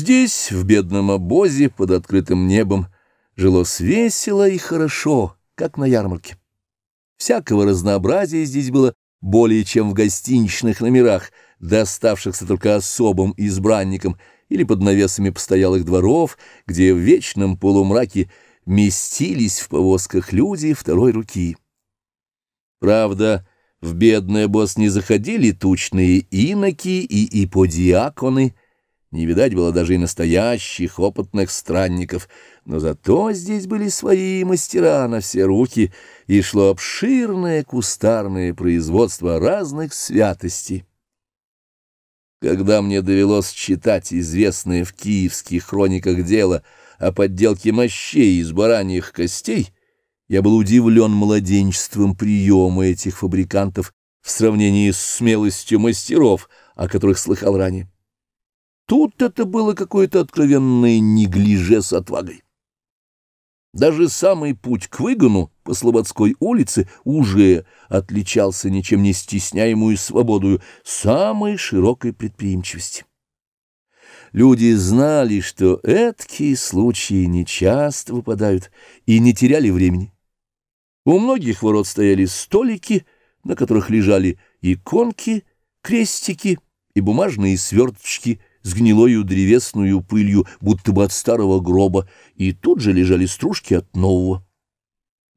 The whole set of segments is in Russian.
Здесь, в бедном обозе, под открытым небом, жилось весело и хорошо, как на ярмарке. Всякого разнообразия здесь было более чем в гостиничных номерах, доставшихся только особым избранникам или под навесами постоялых дворов, где в вечном полумраке местились в повозках люди второй руки. Правда, в бедный обоз не заходили тучные иноки и иподиаконы, не видать было даже и настоящих опытных странников, но зато здесь были свои мастера на все руки, и шло обширное кустарное производство разных святостей. Когда мне довелось читать известное в киевских хрониках дело о подделке мощей из бараньих костей, я был удивлен младенчеством приема этих фабрикантов в сравнении с смелостью мастеров, о которых слыхал ранее. Тут это было какое-то откровенное неглиже с отвагой. Даже самый путь к выгону по Слободской улице уже отличался ничем не стесняемую свободою самой широкой предприимчивости. Люди знали, что эткие случаи нечасто выпадают и не теряли времени. У многих ворот стояли столики, на которых лежали иконки, крестики и бумажные сверточки с гнилою древесную пылью, будто бы от старого гроба, и тут же лежали стружки от нового.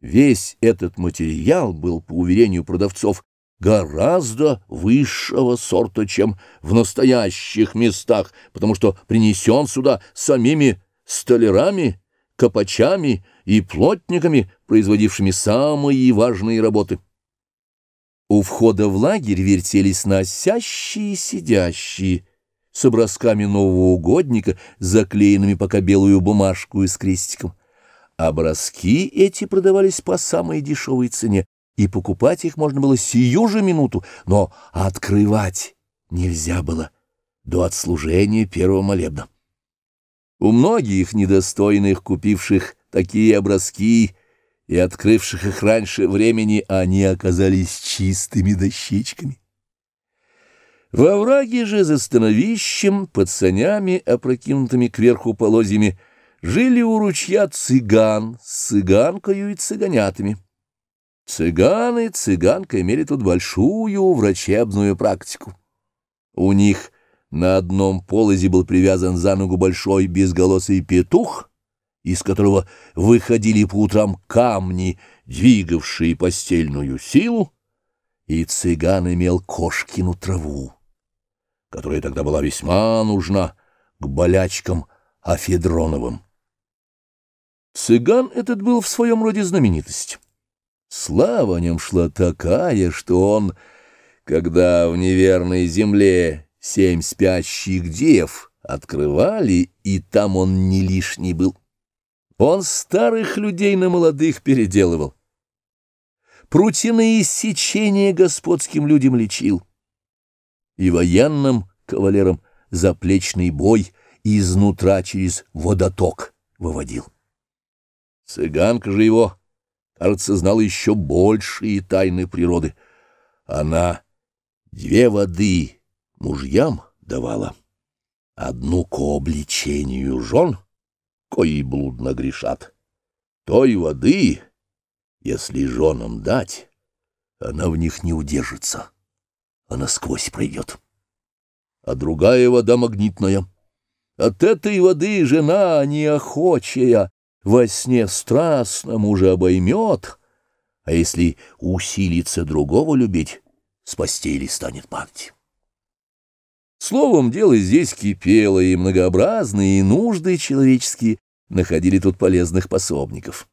Весь этот материал был, по уверению продавцов, гораздо высшего сорта, чем в настоящих местах, потому что принесен сюда самими столярами, копачами и плотниками, производившими самые важные работы. У входа в лагерь вертелись носящие и сидящие, с образками нового угодника, заклеенными пока белую бумажку и с крестиком. Образки эти продавались по самой дешевой цене, и покупать их можно было сию же минуту, но открывать нельзя было до отслужения первого молебна. У многих недостойных, купивших такие образки и открывших их раньше времени, они оказались чистыми дощечками. Во враге же за становищем, под санями, опрокинутыми кверху полозьями, жили у ручья цыган с цыганкою и цыганятами. Цыганы, цыганка имели тут большую врачебную практику. У них на одном полозе был привязан за ногу большой безголосый петух, из которого выходили по утрам камни, двигавшие постельную силу, и цыган имел кошкину траву которая тогда была весьма нужна к болячкам Афедроновым. Цыган этот был в своем роде знаменитость. Слава о нем шла такая, что он, когда в неверной земле семь спящих дев открывали, и там он не лишний был. Он старых людей на молодых переделывал. Прутяные сечения господским людям лечил и военным кавалерам заплечный бой изнутра через водоток выводил. Цыганка же его, кажется, знала еще большие тайны природы. Она две воды мужьям давала, одну к обличению жен, кои блудно грешат. Той воды, если женам дать, она в них не удержится а насквозь пройдет. А другая вода магнитная. От этой воды жена неохочая во сне страстно мужа обоймет, а если усилится другого любить, с постели станет падать. Словом, дело здесь кипело, и многообразные нужды человеческие находили тут полезных пособников.